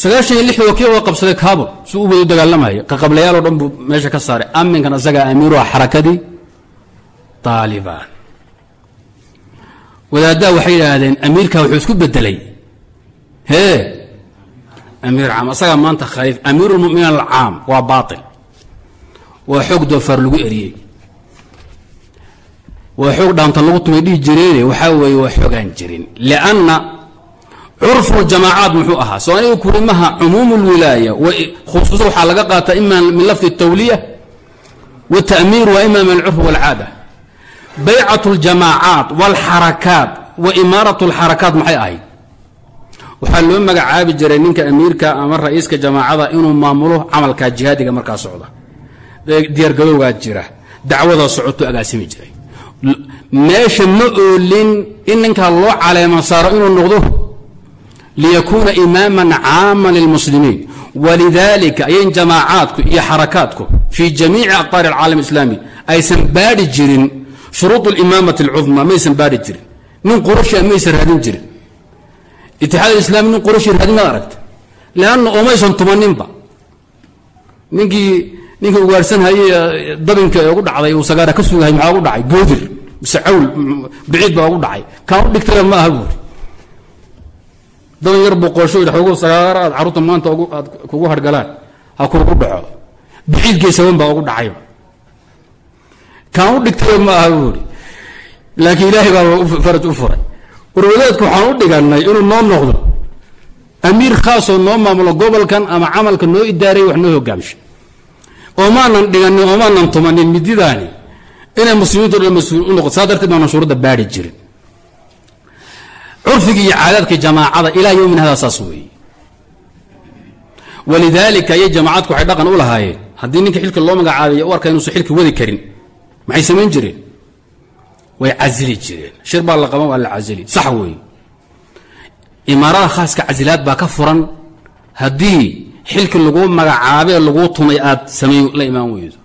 sagaashan iyo lixda wakii oo qabsaday kabul si u wada u dagaalamaya qaqablayaal dhan buu meesha ka saaray. Aminkan asagaa amiiruha xarakadii taalibaan. Wadaaddaa waxay yidhaahdeen amiirka wuxuu isku bedelay hee? Amiir caam asagaa maanta khaliif amiiru alcaam waa baatil waa xoog doofaar lagu eriyey waa xoog dhaanta lagu tumay dhihi jireene waxaa weeye waa xoogaan jirin lianna curfu jamaacaat muxuu ahaa soo aniga kuri maha cumuum اlwilaaya khusuusa waxaa laga qaata ima min lafdi الtawliya wالta'miir wa ima min alcurf wاlcaada baycat اljamaacaat wاlxarakaat wa imaarat اlxarakaat maxay ahayd waxaa loo magacaabi jiray ninka amiirka ama ra'iiska jamaacada inuu maamulo camalka jihaadiga markaa socda diyaargadowgaa jira. Dacwada socoto agaasimi jiray. Meesha ma oolin in ninkaa loo caleema saaro inuu noqdo? Liyakuuna imaaman caaman lilmuslimiin. Walidalika ayan jamaacaadku iyo xarakaadku fii jamiici aqtaari alcaalam islaami aysan baadhi jirin. Shuruud اlimaamati اlcudma maysan baadhi jirin. Nin qurashia maysan raadin jirin. Itixaad islami nin qurashi raadin maad aragta. Leanna oomaysan tumaninba ninkii ninkii ugaarhsanhaye dabinka ugu dhacday uu sagaara ka sugahay maxaa ugu dhacay? Goodir mise cawl biciid baa ugu dhacay. Kaan u dhigtaya ma aha buuri dabin yar buu qoosho ogu sagaara aad carruurta maanta aad kugu hargalaan. Ha kuugu dhaco. Biciid geesaban baa ugu dhacayba kaan u dhigtaya ma aha buuri laakiin ilaahay baa faraj u furay. Warwadaadku waxaan u dhiganay inuu noo noqdo amiir khaasoo noo maamulo gobolkan ama camalka noo idaaray wax noo hogaamsha oomaanan dhiganin oomaanan tumanin mididaani inay muslimiinto dhan mas'uul u noqoto saa darteed baanan shuruudda baadhi jirin. Curfigii iyo caadaadka jamaacada ilaa yowmin hada saas weeye. Walidaalika ayay jamaacadku waxay dhaqan u lahaayeen. Haddii ninka xilka loo magacaabay u arka inuusan xilka wadi karin maxay samayn jireen? Way casili jireen. Shir baa la qaban waa la casili sax weeye. Imaarada khaaska casilaad baa ka furan. Haddii xilki laguu magacaabee laguu tumay aad samay la imaan weydo.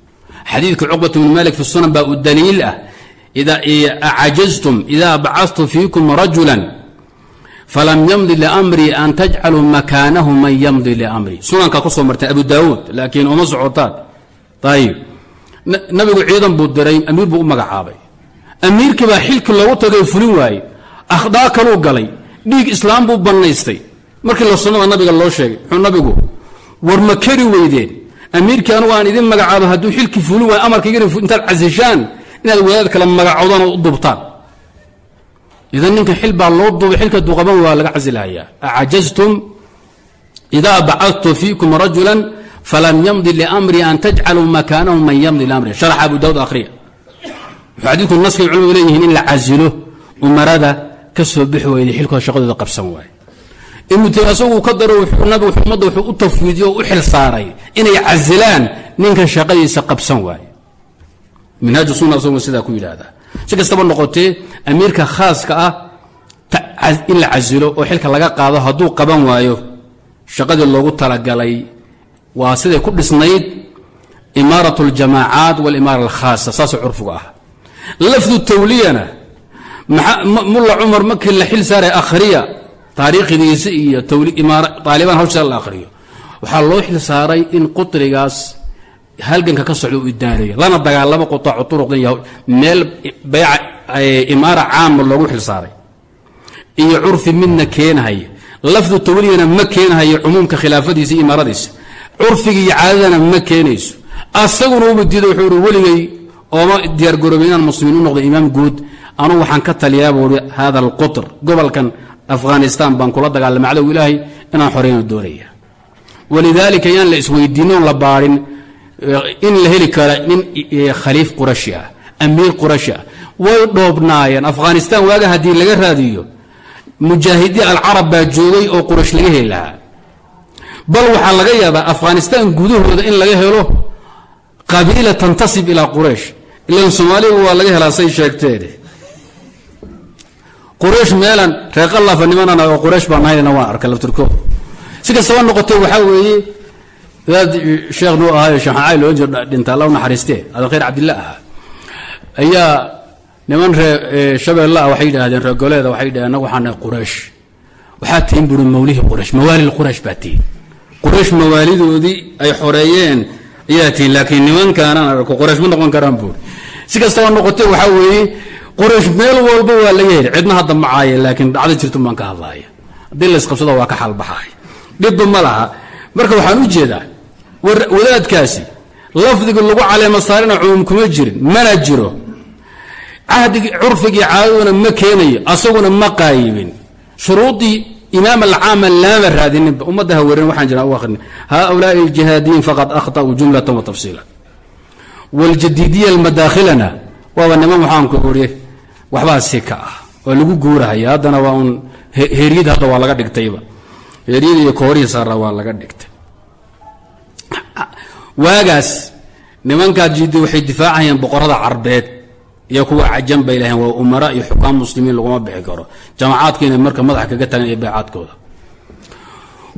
Xadiidka cuqbat bni malik fi sunan baa u daliil ah. Acajaztum ida bacadtu fiikum rajula falam yamdi liamrii an tajcaluu makaanahu man yamdi liamrii sunankaa ku soo marteen abu daawuud laakiin uma socotaan. Ayib nabigu ciidan buu diray amiir buu u magacaabay. Amiirkii baa xilki loogu tagay fulin waaye akhdaa kaluu galay dhiig islaam buu bannaystay. Markii la sunnada nabiga loo sheegay muxuu nabigu war ma keri weydeen? Amiirkii anugu idin magacaabo hadduu xilkii fulin waayo amarkaygina intaad casishaan inaad wadaad kala magacowdaan oo u dubtaan. Idan ninkan xil baa loo duubay xilka duqaban waa laga casilahayaa acajaztum idaa bacadtu fiikum rajula falam yamdi liamrii an tajcaluu makaanahu man yamdi liamri. Sharax abu daawud akhriya. Wuxuu xadiidku naskay culimadu leeyihiin in la casilo umarada ka soo bixi weyday xilkooda shaqadooda qabsan waaye ibnu taymiya asagu ka daro nabigu ummadda wuxuu u tafwiidiye oo u xil saaray inay casilaan ninka shaqadiisa qabsan waaye. Minhaaju sunna asaguna sidaa ku yidhaahdaa. Si kastaba noqotee amiirka khaaska ah in la casilo oo xilka laga qaado hadduu qaban waayo shaqadii loogu talagalay waa siday ku dhisnayd imaarat اljamaacaat walimaara alkhaasa saasoo curfigu ah lafdu tawliyana mulla cumar markii la xil saaray akhriya taariikhdiisa iyo aalibaan hawshaa la akhriyo. Waxaa loo xil saaray in qutrigaas halganka ka socda u idaareeyo lana dagaalamo qutaacu turuqdan iyo meel bayca imaara caama loogu xil saaray. Iyo curfi midna keenahaya lafdu tawliyana ma keenahayo cumuumka khilaafadiisa iyo imaaradiisa. Curfiga iyo caadadana ma keenayso. Asaguna uba diido wuxuu ihi weligay ooma diyaargaroobay inaan muslimiin u noqdo imaam guud. Anugu waxaan ka taliyaa buui hada alqutr gobolkan afghanistan baan kula dagaalamay cadow ilaahay inaan xoreyno doonaya. Walidaalika yaan la isweydiinin oon la baadhin in la heli kara nin khaliif qurashi ah amiir qurashi ah. Way dhoobnaayeen. Afghanistan waaga haddii laga raadiyo mujaahidiin alcarab baa joogay oo qurash laga heli lahaa. Bal waxaa laga yaabaa afghanistan gudahooda in laga helo qabiila tantasib ilaa quraysh. Ilan soomaaliga waa laga helaa say sheegteen quraysh meelan reeqalafa nimanana oo quraysh baan nahaynana waan arka laftirko si kastaba noqotee waxaa weeye wadaad sheekh nuu ahaayo sheekhacaay loo jir dhinta alla u naxariistee adan khayr cabdilla ahaa. Ayaa niman ree shabeelle ah waxay yidhaahdeen reer goleeda waxay yidhahdeen annagu waxaan nahay quraysh. Waxaa tihin buri mawlihii quraysh mawaalil quraysh baa tihin. Quraysh mawaalidoodii ay xoreeyeen ayaa tihin laakiin nimankaanaan arko quraysh ma noqon karaan buuri si kastaba noqotee waxaa weeye quraysh meel walba waa laga heli cidna hadda macaaya laakiin dhacdo jirtun baan ka hadlaaya haddii laysqabsado waa ka xalbaxaay dhibba ma laha. Marka waxaan u jeedaa wadaadkaasi lafdiga lagu caleemo saarina cumuum kuma jirin mana jiro. Cahdig curfigii caadaduna ma keenayo asaguna ma qaayibin. Shuruudii imaam alcaama laama raadininba ummadda haweeren waxaan jira u akhrin haulaai aljihaadiyiin faqad akhta'uu jumlatan wa tafsiila waljadiidiya almadaakhilana waaba niman waxaanku ori waxbaa si ka ah waa lagu guurahaya haddana waa un heeryada hadda waa laga dhigtayba. Heeryada iyo koorihii saara waa laga dhigtay. Waagaas nimankaa jidi waxay difaacayeen boqorada carbeed. Iyo kuwa cajan bay laheen waa umara iyo xukaam muslimiin laguma bixi karo. Jamacaadkiina marka madaxa kaga tagan iyo baycaadkooda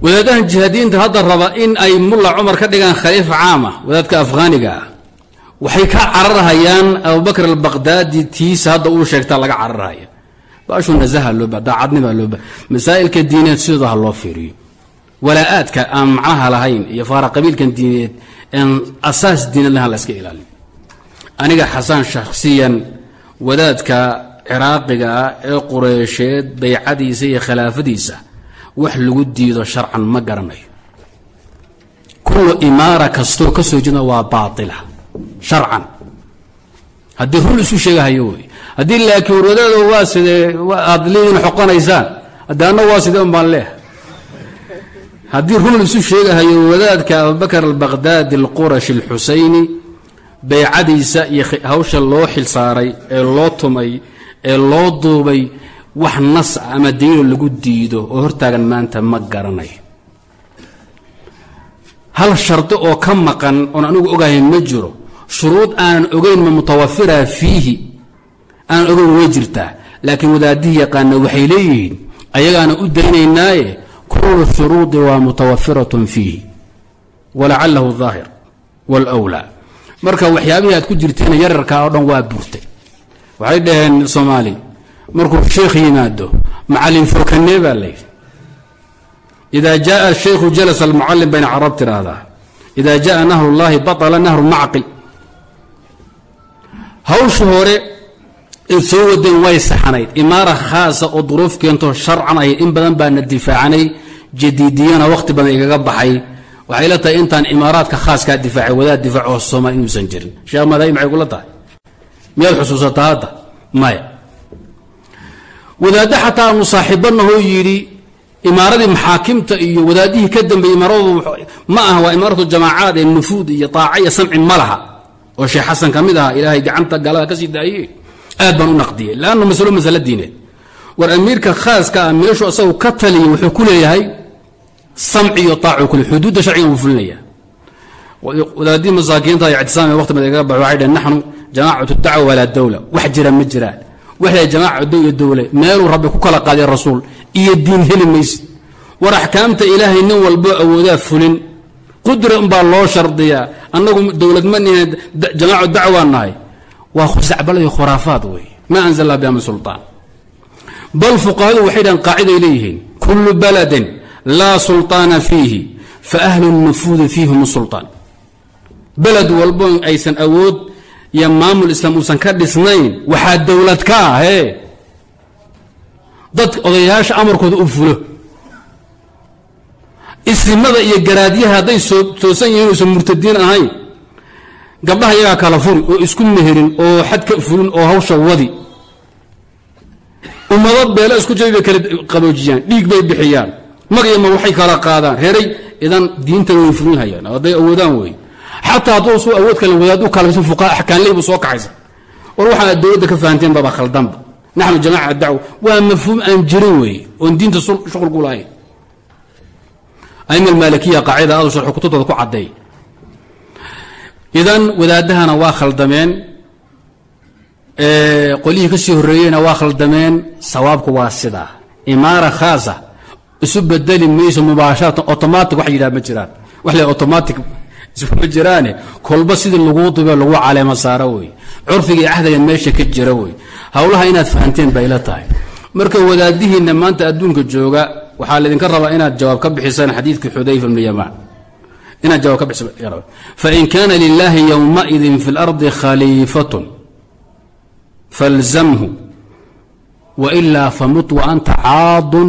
wadaadahan jihaadiyiinta hadda raba in ay mulla cumar ka dhigaan khaliifa caama wadaadka afghaaniga ah waxay ka cararhayaan abubakr albaqdaadi tiisa hadda uu sheegtaa laga cararhaya baashu nasaha looba daacadnibaa looba masaa'ilka diineed sidooda ha loo fiiriyo. Walaa-aadka aan macnaha lahayn iyo faara qabiilkan diineed en asaas diineed laha la iska aniga xasaan shakhsiyan wadaadka ciraaqiga ah ee qureysheed baycadiisa iyo khilaafadiisa wax lagu diido sharcan ma garanayo. Kullu imaara kastoo ka soo jeeda waa baatila sharcan. Haddii run isu sheegahayo wey. Haddii laakiin warwadaado waa sidee aada leediin xoqonaysaan haddii anna waa sidee un baan leeha haddii run isu sheegahayo wadaadka abubakar albaqdaadi alqurashi alxusayni baycadiisa iyo hawsha loo xilsaaray ee loo tumay ee loo duubay wax nas ama daylo lagu diido oo hortaagan maanta ma garanayo hal shardi oo ka maqan oon anigu ogahay ma jiro shuruud aanan ogeyn ma mutawafira fiihi? Aanan ogeyn way jirtaa. Laakiin wadaadihii yaqaana waxay leeyihiin ayagaana u daynaynaaye kullu shuruudi waa mutawafiratun fiihi. Walacalahu daahir wlwlaa marka waxyaabihii aad ku jirteen yararkaa oo dhan waa burtay waxay dhaheen soomaali markuu sheekh yimaado macalin fokanee baa layidhi idaa jaaa shaykhu jalasa almucallim bayna carab tiraahdaa idaa jaaa nahrullaahi baطala nahru macqil hawsha hore eed soo wadeen way saxanayd. Imaara khaasa oo duruuf keento sharcan ay in badan baana difaacanay jadiidiyana wakhti badan igaga baxay. Waxay la tahay intaan imaaraadka khaaskaa difaacay wadaad difaac oo soomaali inuusan jirin. Sheekh maday maxay kula tahay? Miyaad xusuusataa hadda? Maya. Wadaaddo xataa aanu saaxiibanahoo yidhi imaaradii maxaakimta iyo wadaadihii ka dambeeyey imaaradu ma aha waa imaaratu jamaacaad ee nufuud iyo taaca iyo samci ma laha oo sheekh xasan ka mid aha ilaahay gacanta gaalada ka sii daayey aad baan u naqdiyey. Leanna masalo masale diineed war amiirka khaaska ah meeshu asagu ka taliyay wuxuu ku leeyahay samci iyo taacu kule xuduudda sharcigan wuu fulinaya. Wadaadii masaakiinta iyo ictisaam ee waqti badan igaga baxo waxay dhaheen naxnu jamaacatu dacwa walaa dawla. Wax jira ma jiraan waxay jamaaca iyo dowle meeluu rabbi ku kala qaadiya rasuul iyo diin heli maysid. War axkaamta ilaahay nin walbo awoodaa fulin qudra umbaa loo shardiyaa. Annagu dowlad manihin jamaacu dacwaa nahay. Waa khusacbalay khuraafaad wey maa anzalna biha min sulaan bal fuqahadu waxay dhahan qaaciday leeyihiin. Kullu baladin laa sulaana fiihi faahlu nufuudi fiihim sulaan beled walbo aysan awood iyo maamul islaam uusan ka dhisnayn waxaa dowlad ka ahe dad odayaasha amarkooda u fulo isrimada iyo garaadyaha hadday toosan yihiin uusan murtadiin ahayn gabdhaha iyagaa kala furi oo isku meherin oo xad fulin oo hawsha wadi. Ummado beelo isku jabi bay kala qaboojiyaan dhiig bay bixiyaan magayama waxay kala qaadaan reeray idan diintana way fulinhayaan hadday awoodaan wey xataa hadduu suu awood kale wadaadu kalso fuqaa axkaanley buu soo kaxaysa war waxaad dowladda ka fahanteen baba khaldanba naxnu jamaaca dacwa waa mafhuum aan jirin weeye oon diinta shuqul ku lahayn aima almaalikiya qaacida adu sharxu kutubtooda ku caddeey idan wadaadahana waa khaldameen qolyihii ka sii horreeyeyna waa khaldameen sawaabku waa sidaa imaara khaasa isu bedeli mayso mubaasharatan automatic wax yidhaha ma jiraan wax le automatic isma jiraane kolba sidii laguu dube lagu caleemo saaro wey curfigii cahdiga meesha ka jira wey howlaha inaad fahanteen bay la tahay marka wadaadihiinna maanta adduunka jooga waxaa laydinka rabaa inaad jawaab ka bixisaan xadiidkii xudayfa bni yamaan. Inaad jawaab ka bixisa fain kaana lilahi yowmaidin fi اlardi khaliifatun falzamhu wailaa famut waanta caadun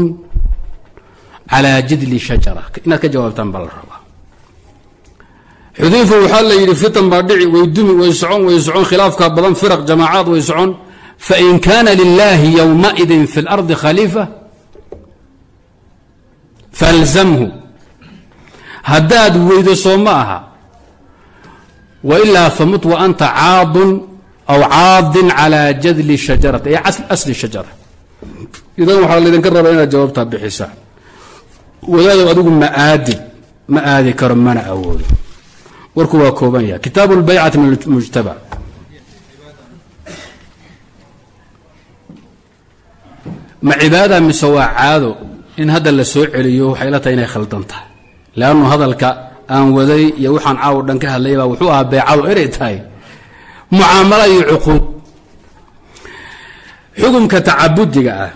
calaa jidli shajara. Inaad ka jawaabtaan baa la rabaa. Xudayfa waxaa la yidhi fitan baa dhici way dumi way socon way socon khilaafka badan firaq jamaacaad way socon. Fain kaana lilaahi yowmaidin fi اlardi khaliifa falzamhu. Haddaad weydo soo ma aha. Wailaa famut wa anta caadun aw caadin calى jadli shajarati ay asli shajara idan waxaa laydinka rabaa inaad jawaabtaa bixisaa wadaadow adigu ma aadin ma aadi karo mana awoodo. Warku waa kooban yahay. Kitaabu اlbaycati min mujtaba. Ma cibaada mise waa caado in hadda la soo celiyo waxay la tahay inay khaldan tahay. Leannu hadalka aan waday iyo waxaan caawo dhan ka hadlayay baa wuxuu ahaa beecadu inay tahay. Mucaamalo iyo cuquud. Xukumka tacabudiga ah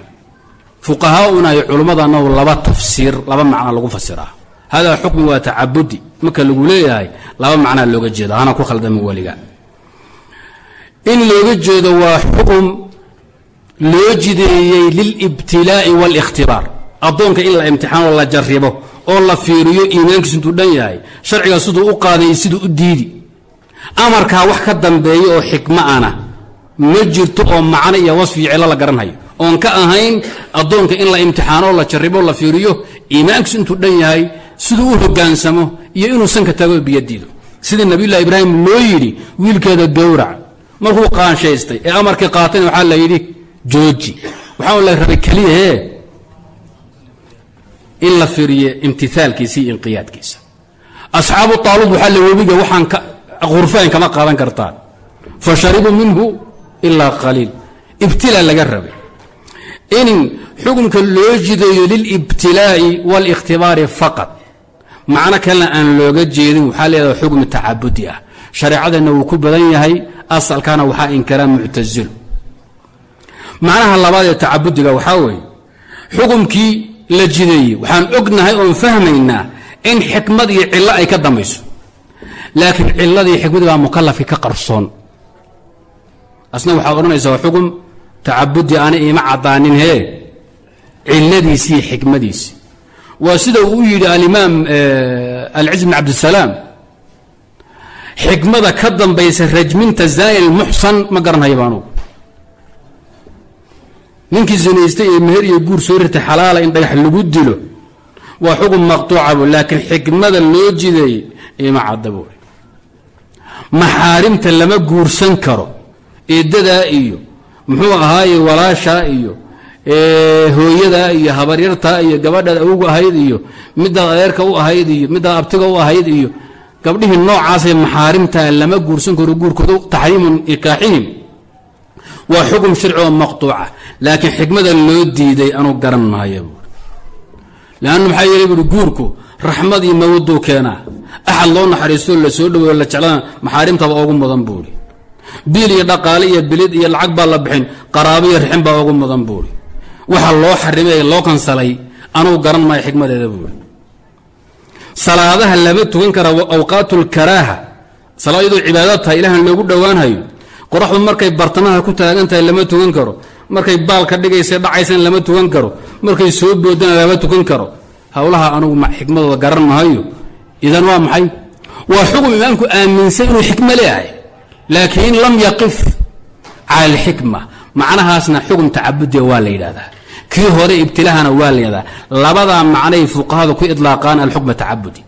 fuqahaauna iyo culummadana laba tafsiir laba macna lagu fasiraa hada xukmi waa tacabudi marka lagu leeyahay laba macnaa looga jeeda hana ku khaldama weliga. In looga jeedo waa xukum loo jideeyey lilibtilaa'i wاlاkhtibaar addoonka in la imtixaanoo la jaribo oo la fiiriyo iimaankiisu intuu dhan yahay sharciga siduu u qaaday siduu u diidi. Amarkaa wax ka dambeeya oo xikmo ana ma jirto oo macno iyo wasfi iyo cilo la garanhayo oon ka ahayn addoonka in la imtixaanoo la jarribo la fiiriyo iimaankiisu intuu dhan yahay siduu u hogaansamo iyo inuu sanka tago biyadiido sidii nabiyullahi ibraahim loo yidhi wiilkeeda gowrac markuu qaanshaystay ee amarkii qaatayna waxaa la yidhi jooji. Waxaa la rabay keliya hee in la fiiriyo imtiaalkiisa iyo inqiyaadkiisa. Asxaabu taaluud waxaa la webiga waxaan khurfaan kama qaadan kartaan. Fa minhu ilaa qaliil ibtilaa laga rabay. In xukunka loo jidayo lilibtilaa'i wاlاkhtibaari faqad macno kalena aan looga jeedin waxaa leedaha xukmi tacabudi ah. Shareecadeenna wuu ku badan yahay asalkana waxaa inkaraan muctazilo macnaha labaad ee tacabudiga waxaa weeye xukumkii la jideeyey. Waxaan ognahay oon fahmaynaa in xikmad iyo cillo ay ka dambayso. Laakiin cilladii xikmadii baa mukalafki ka qarsoon. Asna waxaad odhanaysaa xukum tacabudi aana iima caddaanin hee? Ciladiisii iyo xikmadiisii. Waa sida uu yidhi alimaam alciz bn cabdisalaam xikmada ka dambaysa rajminta zani lmuxsan ma garanhayaba anugu ninkii zinaystay ee meher iyo guur soo rirtay xalaala in dhagax lagu dilo waa xukun maqtuucabu laakiin xikmada loo jideeyey ima cadda maxaarimta lama guursan karo eedadaa iyo muxuu ahaaye walaashaa iyo hooyadaa iyo habaryartaa iyo gabadhaad awgu ahayd iyo midaad adeerka u ahayd iyo midaad abtiga u ahayd iyo gabdhihii noocaasee maxaarimtaa lama guursan karo guurkooda taxriimu nikaaxihim waa xukum sharci oo maqtuuca laakiin xikmada loo diiday anuu garan maayo buui leanna maxaa yeelay buui guurku raxmad iyo mawaduu keenaa? Axad loo naxariistoo la soo dhaweeyo la jeclana maxaarimtaba ogu mudan buuri biil iyo dhaqaale iyo bilid iyo lacag baa la bixin qaraabo iyo rixin baa ogu mudan buuri waxa loo xarimay loo kansalay anuu garan maayo xikmadeeda buuri salaadaha lama tukan kara awqaatu lkaraaha salaad iyadoo tahay ilahan loogu dhowaanhayo qoraxdu markay bartamaha ku taagan tahay lama tukan karo. Markay baalka dhigaysa dhacaysana lama tukan karo. Markay soo boodana lama tukan karo. Howlaha anugu xikmadooda garan mahayo idan waa maxay? Waa xukun imaamku aaminsan inuu xikmo leeyahay. Laakiin lam yaqif cala alxikma macnahaasna xukun tacabudiga waa la yidhahdaa kii hore ibtilahana waa la yidhahdaa labadaa macnay fuqahadu ku idlaaqaan alxukma tacabudi.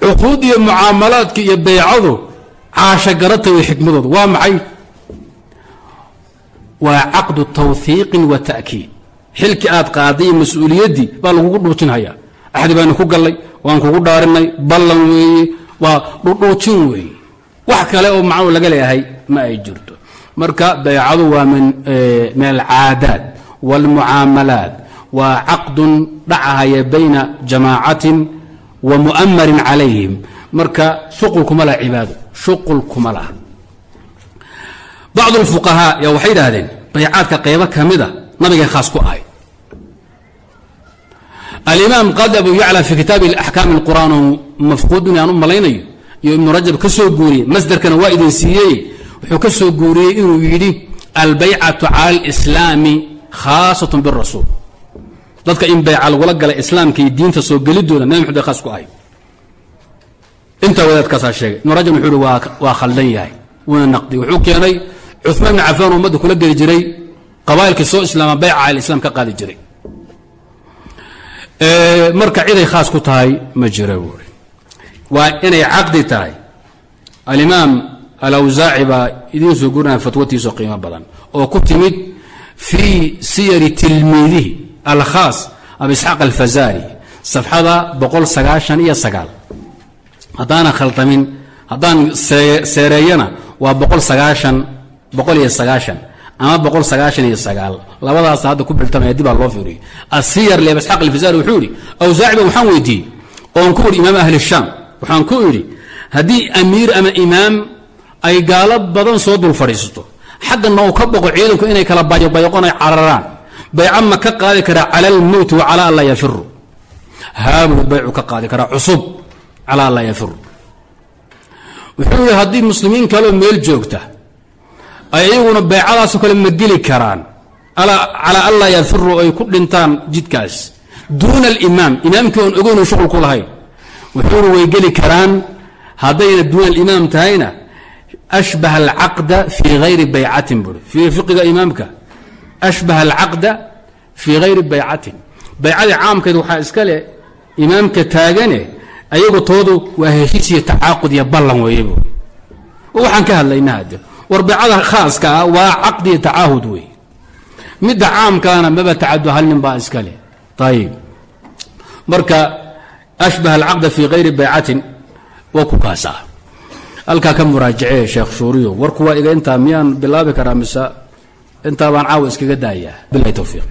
Cuquud iyo mucaamalaadka iyo beycadu caasha garata xikmadooda. Waa maxay? Waa caqdu tawhiiqin wa ta'kiid. Xilkii aad qaaday mas'uuliyaddii baa lagugu dhuujinhayaa. Axdi baanu ku gallay waan kugu dhaarinay ballan weeye waa dhudhuujin weeye wax kale oo macnuu laga leeyahay ma ay jirto. Marka baycadu waa min alcaadaat wاlmucaamalaat waa caqdun dhacahaya bayna jamaacatin wa mu'amarin calayhim. Marka shuqul kuma laha cibaado shuqul kuma laha bacdu اlfuqahaa yaa waxay idhaahdeen baycaadka qaybo ka mida nabigay khaas ku ahayd alimaam qadi abu yacla fi kitaabi axkaam اlqur'aan oo mafquud in aan u malaynayo iyo ibnu rajab ka soo guuriyey masderkana waa idin siiyey wuxuu ka soo guuriyey inuu yidhi albaycatu cala alislaami khaasatun birasuul dadka in bayca lagula galay islaamka iyo diinta soo gelidooda nabi maxamed khaas ku ahay intaa wadaadkaasaa sheegay. Ibnu rajab wuxuu ihi waa khaldan yahay. Wuuna naqdi. Wuxuu keenay cumaan ibn cafaan ummadda kula geli jiray. Qabaa'ilkii soo islaama bayca alislaam ka qaadi jiray. Marka ciday khaas ku tahay ma jira buuri waa inay caqdi tahay. Alimaam alawsaaci baa idiin soo gurinaya fatwatiisoo qiimo badan oo ku timid fii siyari tilmiidihi alkhaas abu isxaaq safxada boqol sagaashan iyo sagaal haddaanan khaldamin haddaan seereeyana waa boqol sagaashan boqol iyo sagaashan ama boqol sagaashan iyo sagaal labadaas hadda ku biltamaya dibaa loo fiiriyo. Asiyar le isxaaq alfazari wuxuu idhi awsaaciba waxaan weydiiyey oon ku idhi imaam ahli shaam waxaan ku idhi haddii amiir ama imaam ay gaalo badan soo dul fadhiisato xaggana uu ka boqo ciidanku inay kala bayobayoqon ay cararaan bayca ma ka qaadi karaa cala wa calaa an laa yafiru haabuu baycu ka qaadi karaa cusub calaa laa yafiru wuxuu yidhi haddii muslimiin kaleo meel joogta ay iyaguna baycadaasoo kale ma geli karaan. Calaa an laa yafiru ay ku dhintaan jidkaas. Duuna alimaam imaamkii oon ogeyn oo shuqul ku lahayn. Wuxuuna way geli karaan. Haddayna duuna alimaam tahayna ashbaha alcaqda fii hayri baycatin buui fiqiga imaamka ashbaha alcaqda fii hayri baycatin. Baycadii caamkeed waxaa iska leh imaamka taagane ayagu toodu waa heshiis iyo tacaaqud iyo ballan weeye bu waxaan ka hadlayna hadde war baycada khaaska ah waa caqdi iyo tacaahud wey midda caamkaana maba tacadu hal nin baa iska leh. Ayib marka ashbaha alcaqda fii hayri baycatin waa ku kaasaa. Halkaa ka muraajacee sheekh shuuriyo warku waa iga intaa miyaan bilaabi karaa mise intaa baan caawa iskaga daayaa? Bilahi towfiiq